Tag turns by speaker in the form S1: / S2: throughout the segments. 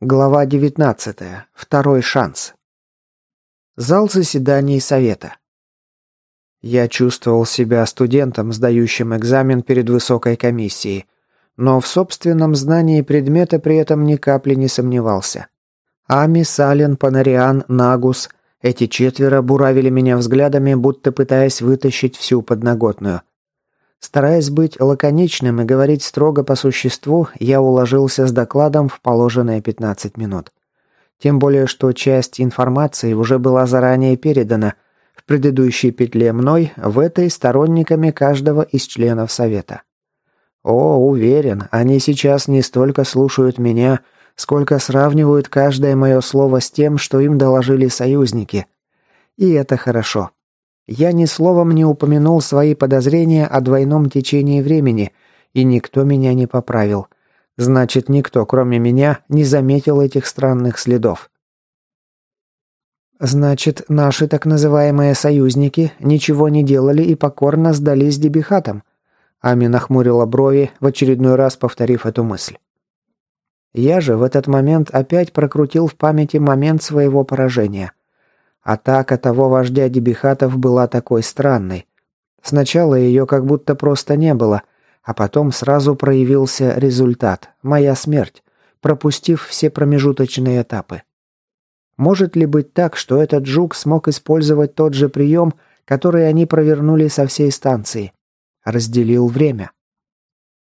S1: Глава 19. Второй шанс. Зал заседаний совета. Я чувствовал себя студентом, сдающим экзамен перед высокой комиссией, но в собственном знании предмета при этом ни капли не сомневался. Ами, Сален, Панариан, Нагус – эти четверо буравили меня взглядами, будто пытаясь вытащить всю подноготную. Стараясь быть лаконичным и говорить строго по существу, я уложился с докладом в положенные 15 минут. Тем более, что часть информации уже была заранее передана в предыдущей петле мной, в этой сторонниками каждого из членов Совета. О, уверен, они сейчас не столько слушают меня, сколько сравнивают каждое мое слово с тем, что им доложили союзники. И это хорошо. Я ни словом не упомянул свои подозрения о двойном течении времени, и никто меня не поправил. Значит, никто, кроме меня, не заметил этих странных следов. Значит, наши так называемые союзники ничего не делали и покорно сдались дебихатам. Ами нахмурила брови, в очередной раз повторив эту мысль. Я же в этот момент опять прокрутил в памяти момент своего поражения. Атака того вождя Дебихатов была такой странной. Сначала ее как будто просто не было, а потом сразу проявился результат – моя смерть, пропустив все промежуточные этапы. Может ли быть так, что этот жук смог использовать тот же прием, который они провернули со всей станции? Разделил время.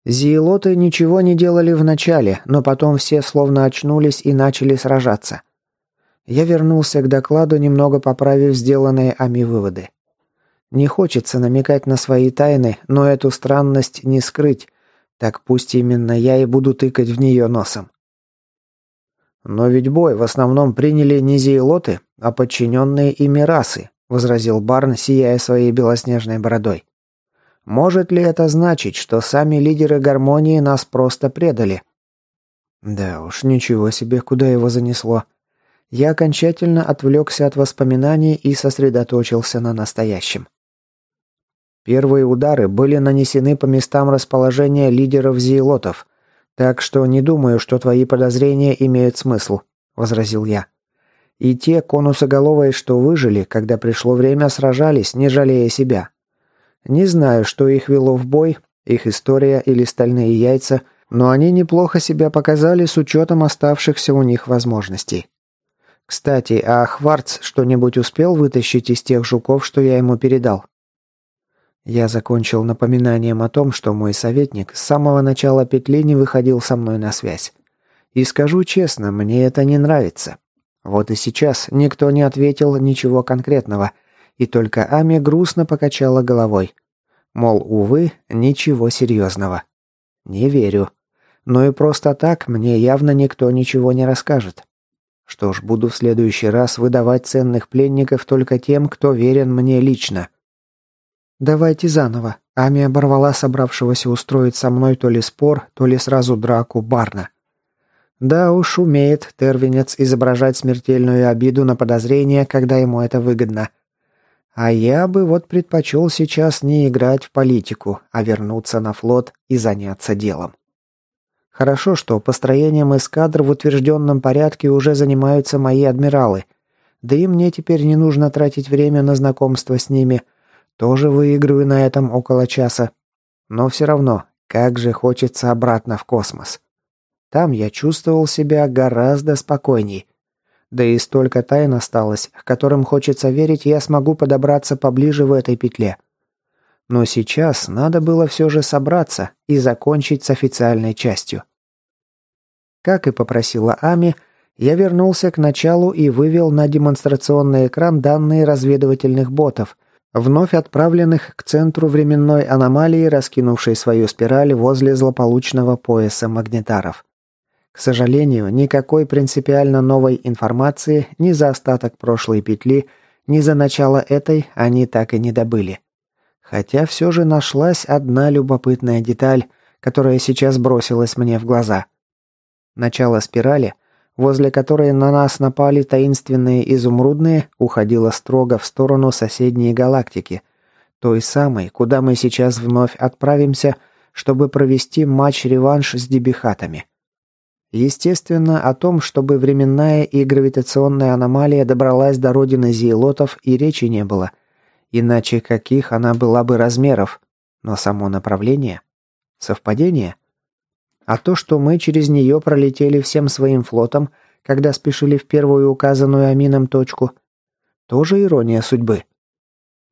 S1: Зиелоты ничего не делали вначале, но потом все словно очнулись и начали сражаться. Я вернулся к докладу, немного поправив сделанные Ами выводы. Не хочется намекать на свои тайны, но эту странность не скрыть. Так пусть именно я и буду тыкать в нее носом. «Но ведь бой в основном приняли не зейлоты, а подчиненные ими расы», возразил Барн, сияя своей белоснежной бородой. «Может ли это значить, что сами лидеры гармонии нас просто предали?» «Да уж, ничего себе, куда его занесло я окончательно отвлекся от воспоминаний и сосредоточился на настоящем. Первые удары были нанесены по местам расположения лидеров зиелотов, так что не думаю, что твои подозрения имеют смысл», — возразил я. «И те конусоголовые, что выжили, когда пришло время, сражались, не жалея себя. Не знаю, что их вело в бой, их история или стальные яйца, но они неплохо себя показали с учетом оставшихся у них возможностей. Кстати, а Хварц что-нибудь успел вытащить из тех жуков, что я ему передал? Я закончил напоминанием о том, что мой советник с самого начала петли не выходил со мной на связь. И скажу честно, мне это не нравится. Вот и сейчас никто не ответил ничего конкретного, и только Ами грустно покачала головой. Мол, увы, ничего серьезного. Не верю. Но и просто так мне явно никто ничего не расскажет. Что ж, буду в следующий раз выдавать ценных пленников только тем, кто верен мне лично. Давайте заново. Ами оборвала собравшегося устроить со мной то ли спор, то ли сразу драку Барна. Да уж умеет Тервинец изображать смертельную обиду на подозрение, когда ему это выгодно. А я бы вот предпочел сейчас не играть в политику, а вернуться на флот и заняться делом. Хорошо, что построением эскадр в утвержденном порядке уже занимаются мои адмиралы. Да и мне теперь не нужно тратить время на знакомство с ними. Тоже выиграю на этом около часа. Но все равно, как же хочется обратно в космос. Там я чувствовал себя гораздо спокойней. Да и столько тайн осталось, к которым хочется верить, я смогу подобраться поближе в этой петле. Но сейчас надо было все же собраться и закончить с официальной частью. Как и попросила Ами, я вернулся к началу и вывел на демонстрационный экран данные разведывательных ботов, вновь отправленных к центру временной аномалии, раскинувшей свою спираль возле злополучного пояса магнитаров. К сожалению, никакой принципиально новой информации ни за остаток прошлой петли, ни за начало этой они так и не добыли. Хотя все же нашлась одна любопытная деталь, которая сейчас бросилась мне в глаза. Начало спирали, возле которой на нас напали таинственные изумрудные, уходило строго в сторону соседней галактики, той самой, куда мы сейчас вновь отправимся, чтобы провести матч-реванш с дебихатами. Естественно, о том, чтобы временная и гравитационная аномалия добралась до родины зиелотов и речи не было. Иначе каких она была бы размеров? Но само направление? Совпадение? А то, что мы через нее пролетели всем своим флотом, когда спешили в первую указанную Амином точку, тоже ирония судьбы.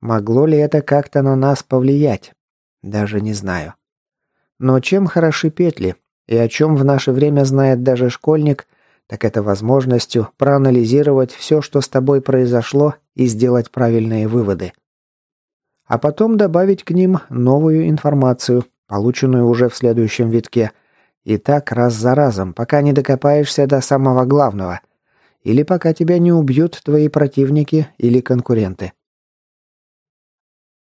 S1: Могло ли это как-то на нас повлиять? Даже не знаю. Но чем хороши петли, и о чем в наше время знает даже школьник, так это возможностью проанализировать все, что с тобой произошло, и сделать правильные выводы. А потом добавить к ним новую информацию, полученную уже в следующем витке, и так раз за разом, пока не докопаешься до самого главного, или пока тебя не убьют твои противники или конкуренты.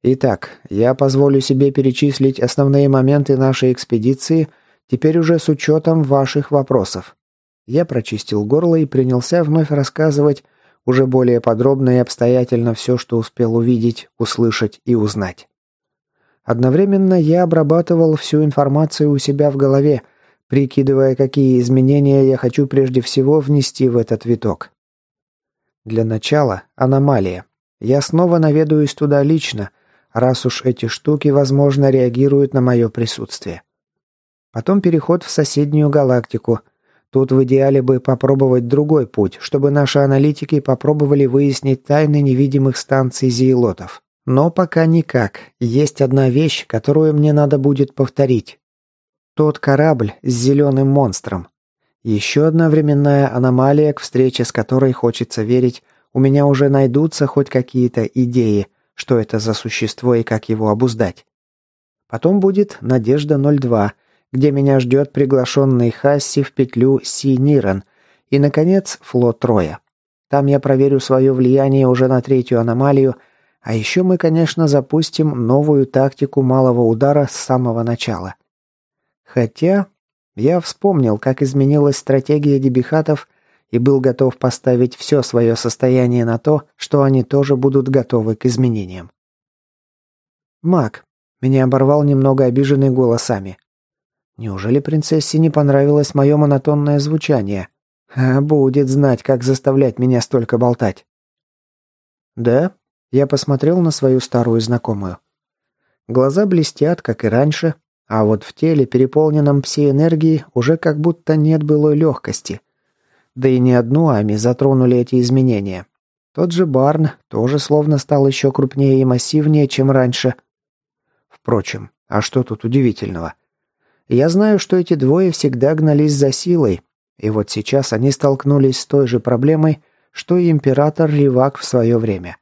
S1: Итак, я позволю себе перечислить основные моменты нашей экспедиции – Теперь уже с учетом ваших вопросов. Я прочистил горло и принялся вновь рассказывать уже более подробно и обстоятельно все, что успел увидеть, услышать и узнать. Одновременно я обрабатывал всю информацию у себя в голове, прикидывая, какие изменения я хочу прежде всего внести в этот виток. Для начала аномалия. Я снова наведаюсь туда лично, раз уж эти штуки, возможно, реагируют на мое присутствие. Потом переход в соседнюю галактику. Тут в идеале бы попробовать другой путь, чтобы наши аналитики попробовали выяснить тайны невидимых станций зиелотов. Но пока никак. Есть одна вещь, которую мне надо будет повторить. Тот корабль с зеленым монстром. Еще одна временная аномалия, к встрече с которой хочется верить, у меня уже найдутся хоть какие-то идеи, что это за существо и как его обуздать. Потом будет «Надежда-02», где меня ждет приглашенный Хасси в петлю Си-Ниран и, наконец, флот Троя. Там я проверю свое влияние уже на третью аномалию, а еще мы, конечно, запустим новую тактику малого удара с самого начала. Хотя я вспомнил, как изменилась стратегия дебихатов и был готов поставить все свое состояние на то, что они тоже будут готовы к изменениям. «Мак», — меня оборвал немного обиженный голосами. Неужели принцессе не понравилось мое монотонное звучание? А будет знать, как заставлять меня столько болтать. Да, я посмотрел на свою старую знакомую. Глаза блестят, как и раньше, а вот в теле, переполненном пси-энергией, уже как будто нет былой легкости. Да и не одну Ами затронули эти изменения. Тот же Барн тоже словно стал еще крупнее и массивнее, чем раньше. Впрочем, а что тут удивительного? Я знаю, что эти двое всегда гнались за силой, и вот сейчас они столкнулись с той же проблемой, что и император Ривак в свое время.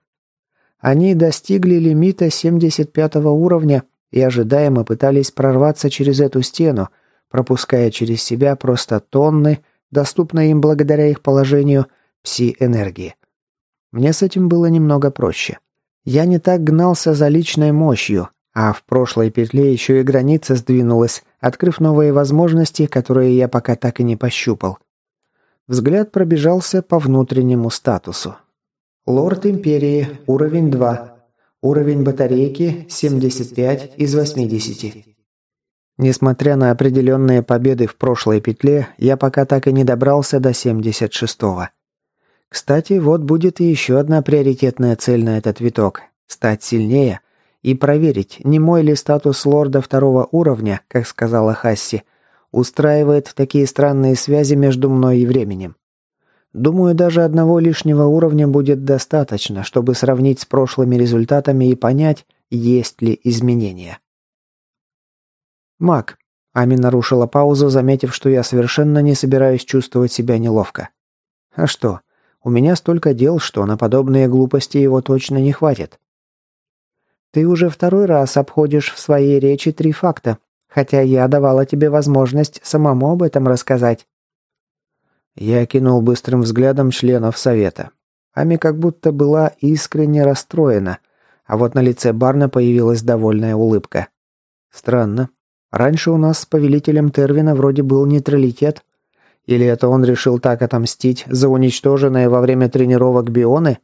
S1: Они достигли лимита 75 уровня и ожидаемо пытались прорваться через эту стену, пропуская через себя просто тонны, доступной им благодаря их положению, пси-энергии. Мне с этим было немного проще. Я не так гнался за личной мощью, а в прошлой петле еще и граница сдвинулась, открыв новые возможности, которые я пока так и не пощупал. Взгляд пробежался по внутреннему статусу. Лорд Империи, уровень 2. Уровень батарейки 75 из 80. Несмотря на определенные победы в прошлой петле, я пока так и не добрался до 76-го. Кстати, вот будет и еще одна приоритетная цель на этот виток – стать сильнее – и проверить, не мой ли статус лорда второго уровня, как сказала Хасси, устраивает такие странные связи между мной и временем. Думаю, даже одного лишнего уровня будет достаточно, чтобы сравнить с прошлыми результатами и понять, есть ли изменения. Мак. Ами нарушила паузу, заметив, что я совершенно не собираюсь чувствовать себя неловко. А что? У меня столько дел, что на подобные глупости его точно не хватит. Ты уже второй раз обходишь в своей речи три факта, хотя я давала тебе возможность самому об этом рассказать». Я кинул быстрым взглядом членов совета. Ами как будто была искренне расстроена, а вот на лице Барна появилась довольная улыбка. Странно. Раньше у нас с повелителем Тервина вроде был нейтралитет. Или это он решил так отомстить за уничтоженные во время тренировок бионы?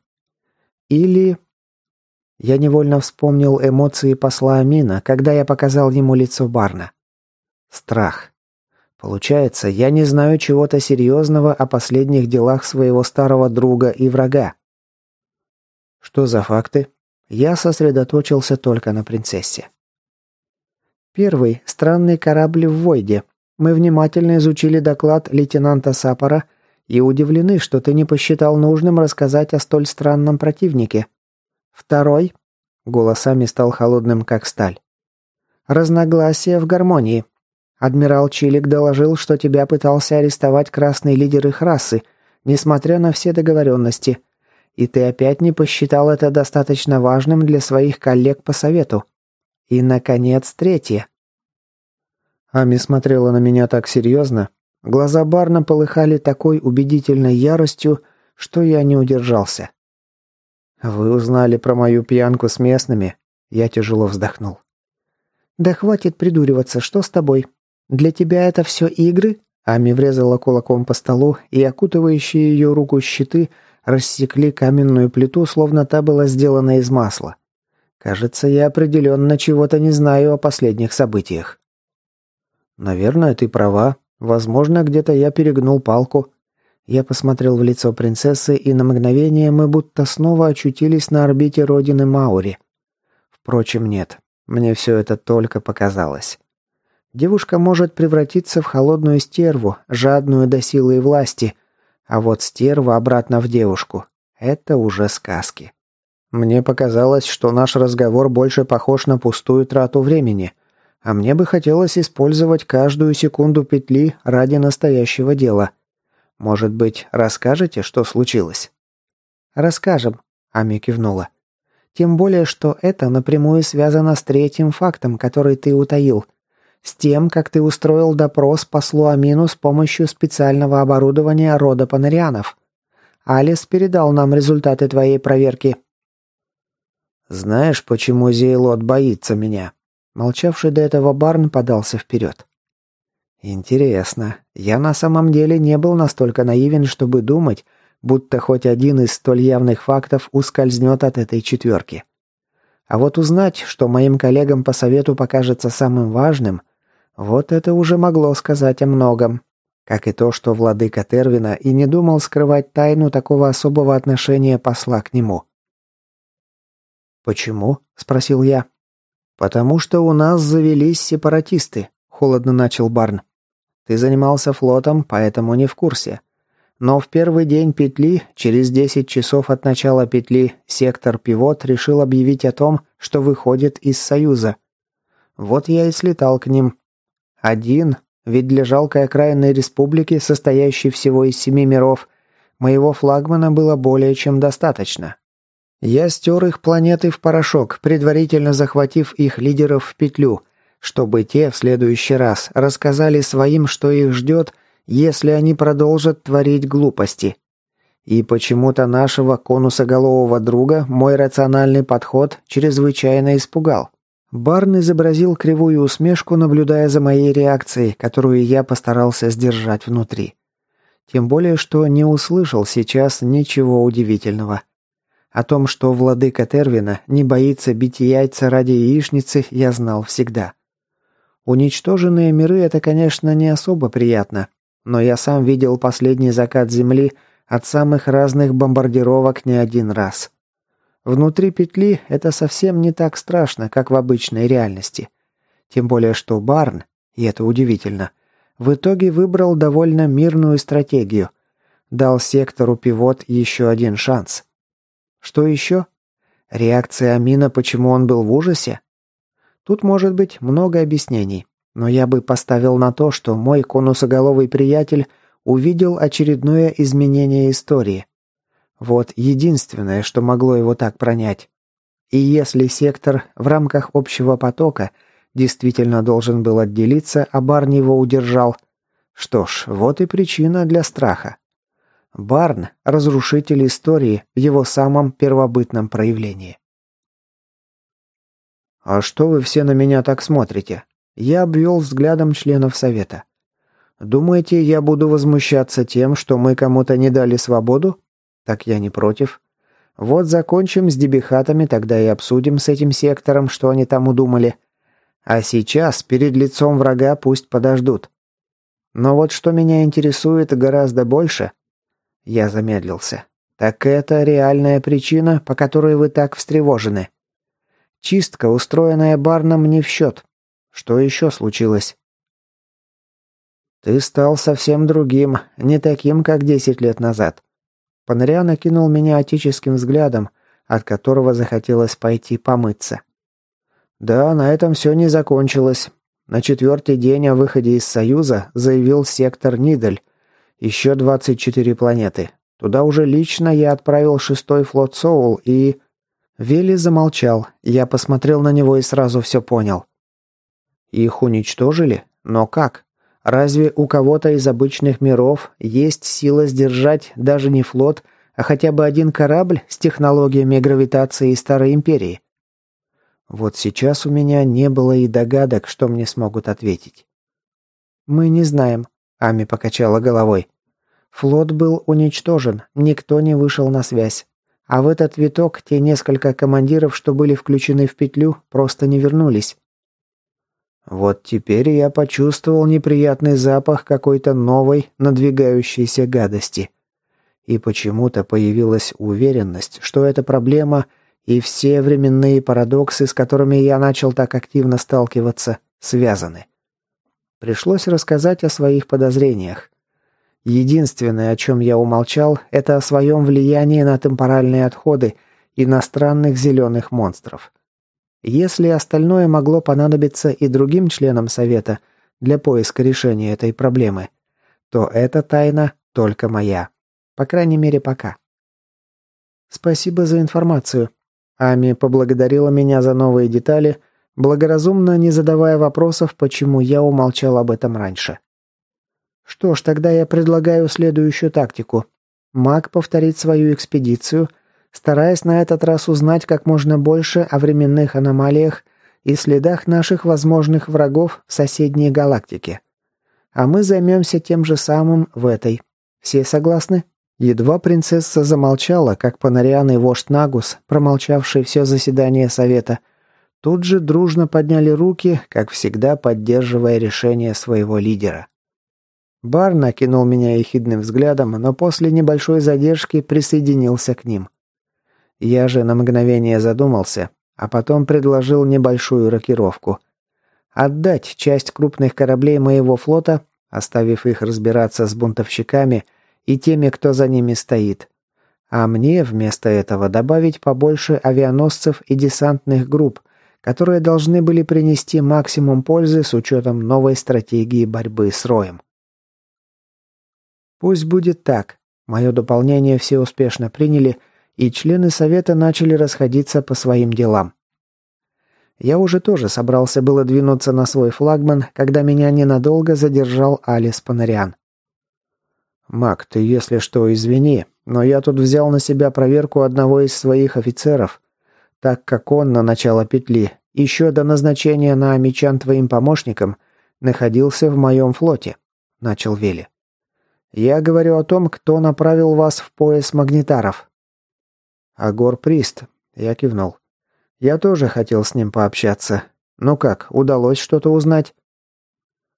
S1: Или я невольно вспомнил эмоции посла Амина, когда я показал ему лицо Барна. Страх. Получается, я не знаю чего-то серьезного о последних делах своего старого друга и врага. Что за факты? Я сосредоточился только на принцессе. Первый – странный корабль в Войде. Мы внимательно изучили доклад лейтенанта Сапора и удивлены, что ты не посчитал нужным рассказать о столь странном противнике. Второй – голосами стал холодным, как сталь. Разногласия в гармонии. Адмирал Чилик доложил, что тебя пытался арестовать красный лидер их расы, несмотря на все договоренности. И ты опять не посчитал это достаточно важным для своих коллег по совету. И, наконец, третье. Ами смотрела на меня так серьезно. Глаза Барна полыхали такой убедительной яростью, что я не удержался. «Вы узнали про мою пьянку с местными?» Я тяжело вздохнул. «Да хватит придуриваться, что с тобой? Для тебя это все игры?» Ами врезала кулаком по столу, и окутывающие ее руку щиты рассекли каменную плиту, словно та была сделана из масла. Кажется, я определенно чего-то не знаю о последних событиях. Наверное, ты права. Возможно, где-то я перегнул палку. Я посмотрел в лицо принцессы, и на мгновение мы будто снова очутились на орбите родины Маури. Впрочем, нет. Мне все это только показалось. Девушка может превратиться в холодную стерву, жадную до силы и власти, а вот стерва обратно в девушку – это уже сказки. Мне показалось, что наш разговор больше похож на пустую трату времени, а мне бы хотелось использовать каждую секунду петли ради настоящего дела. Может быть, расскажете, что случилось? Расскажем, Ами кивнула. Тем более, что это напрямую связано с третьим фактом, который ты утаил. С тем, как ты устроил допрос послу Амину с помощью специального оборудования рода Панарианов. Алис передал нам результаты твоей проверки. «Знаешь, почему Зейлот боится меня?» Молчавший до этого Барн подался вперед. «Интересно. Я на самом деле не был настолько наивен, чтобы думать, будто хоть один из столь явных фактов ускользнет от этой четверки. А вот узнать, что моим коллегам по совету покажется самым важным, вот это уже могло сказать о многом. Как и то, что владыка Тервина и не думал скрывать тайну такого особого отношения посла к нему. «Почему?» – спросил я. «Потому что у нас завелись сепаратисты», – холодно начал Барн. «Ты занимался флотом, поэтому не в курсе. Но в первый день петли, через 10 часов от начала петли, сектор Пивот решил объявить о том, что выходит из Союза. Вот я и слетал к ним. Один, ведь для жалкой окраинной республики, состоящей всего из семи миров, моего флагмана было более чем достаточно. Я стер их планеты в порошок, предварительно захватив их лидеров в петлю, чтобы те в следующий раз рассказали своим, что их ждет – если они продолжат творить глупости. И почему-то нашего конусоголового друга мой рациональный подход чрезвычайно испугал. Барн изобразил кривую усмешку, наблюдая за моей реакцией, которую я постарался сдержать внутри. Тем более, что не услышал сейчас ничего удивительного. О том, что владыка Тервина не боится бить яйца ради яичницы, я знал всегда. Уничтоженные миры – это, конечно, не особо приятно, но я сам видел последний закат Земли от самых разных бомбардировок не один раз. Внутри петли это совсем не так страшно, как в обычной реальности. Тем более, что Барн, и это удивительно, в итоге выбрал довольно мирную стратегию. Дал сектору пивот еще один шанс. Что еще? Реакция Амина, почему он был в ужасе? Тут может быть много объяснений. Но я бы поставил на то, что мой конусоголовый приятель увидел очередное изменение истории. Вот единственное, что могло его так пронять. И если сектор в рамках общего потока действительно должен был отделиться, а Барн его удержал, что ж, вот и причина для страха. Барн – разрушитель истории в его самом первобытном проявлении. «А что вы все на меня так смотрите?» Я обвел взглядом членов совета. «Думаете, я буду возмущаться тем, что мы кому-то не дали свободу? Так я не против. Вот закончим с дебихатами, тогда и обсудим с этим сектором, что они там удумали. А сейчас, перед лицом врага, пусть подождут». Но вот что меня интересует гораздо больше... Я замедлился. Так это реальная причина, по которой вы так встревожены. Чистка, устроенная Барном, не в счет. Что еще случилось? Ты стал совсем другим, не таким, как десять лет назад. Панариан окинул меня отеческим взглядом, от которого захотелось пойти помыться. Да, на этом все не закончилось. На четвертый день о выходе из Союза заявил сектор Нидель. Еще 24 планеты. Туда уже лично я отправил шестой флот Соул и... Вели замолчал. Я посмотрел на него и сразу все понял. Их уничтожили? Но как? Разве у кого-то из обычных миров есть сила сдержать даже не флот, а хотя бы один корабль с технологиями гравитации Старой Империи? Вот сейчас у меня не было и догадок, что мне смогут ответить. «Мы не знаем», — Ами покачала головой. «Флот был уничтожен, никто не вышел на связь. А в этот виток те несколько командиров, что были включены в петлю, просто не вернулись. Вот теперь я почувствовал неприятный запах какой-то новой, надвигающейся гадости. И почему-то появилась уверенность, что эта проблема и все временные парадоксы, с которыми я начал так активно сталкиваться, связаны. Пришлось рассказать о своих подозрениях. Единственное, о чем я умолчал, это о своем влиянии на темпоральные отходы иностранных зеленых монстров. Если остальное могло понадобиться и другим членам Совета для поиска решения этой проблемы, то эта тайна только моя. По крайней мере, пока. Спасибо за информацию. Ами поблагодарила меня за новые детали, благоразумно не задавая вопросов, почему я умолчал об этом раньше. Что ж, тогда я предлагаю следующую тактику. Маг повторит свою экспедицию – стараясь на этот раз узнать как можно больше о временных аномалиях и следах наших возможных врагов в соседней галактике. А мы займемся тем же самым в этой. Все согласны? Едва принцесса замолчала, как Панариан и вождь Нагус, промолчавший все заседание совета, тут же дружно подняли руки, как всегда поддерживая решение своего лидера. Бар накинул меня ехидным взглядом, но после небольшой задержки присоединился к ним. Я же на мгновение задумался, а потом предложил небольшую рокировку. Отдать часть крупных кораблей моего флота, оставив их разбираться с бунтовщиками и теми, кто за ними стоит. А мне вместо этого добавить побольше авианосцев и десантных групп, которые должны были принести максимум пользы с учетом новой стратегии борьбы с роем. Пусть будет так. Мое дополнение все успешно приняли – и члены совета начали расходиться по своим делам. Я уже тоже собрался было двинуться на свой флагман, когда меня ненадолго задержал Алис Панариан. «Мак, ты, если что, извини, но я тут взял на себя проверку одного из своих офицеров, так как он на начало петли, еще до назначения на Амичан твоим помощником, находился в моем флоте», — начал Вели. «Я говорю о том, кто направил вас в пояс магнитаров. «Агор Прист», — я кивнул. «Я тоже хотел с ним пообщаться. Ну как, удалось что-то узнать?»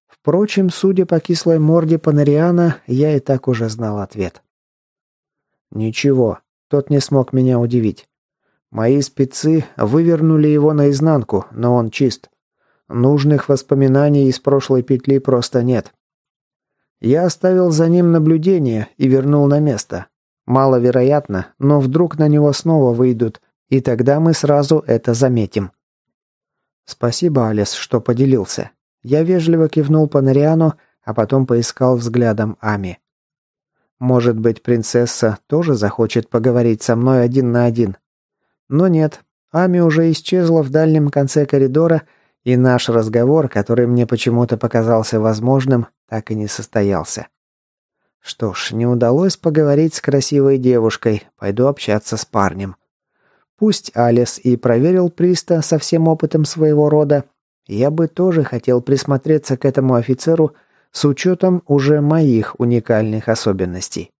S1: Впрочем, судя по кислой морде Панариана, я и так уже знал ответ. «Ничего, тот не смог меня удивить. Мои спецы вывернули его наизнанку, но он чист. Нужных воспоминаний из прошлой петли просто нет. Я оставил за ним наблюдение и вернул на место. Маловероятно, но вдруг на него снова выйдут, и тогда мы сразу это заметим. Спасибо, Алис, что поделился. Я вежливо кивнул Панариану, а потом поискал взглядом Ами. Может быть, принцесса тоже захочет поговорить со мной один на один. Но нет, Ами уже исчезла в дальнем конце коридора, и наш разговор, который мне почему-то показался возможным, так и не состоялся. Что ж, не удалось поговорить с красивой девушкой, пойду общаться с парнем. Пусть Алис и проверил Приста со всем опытом своего рода, я бы тоже хотел присмотреться к этому офицеру с учетом уже моих уникальных особенностей.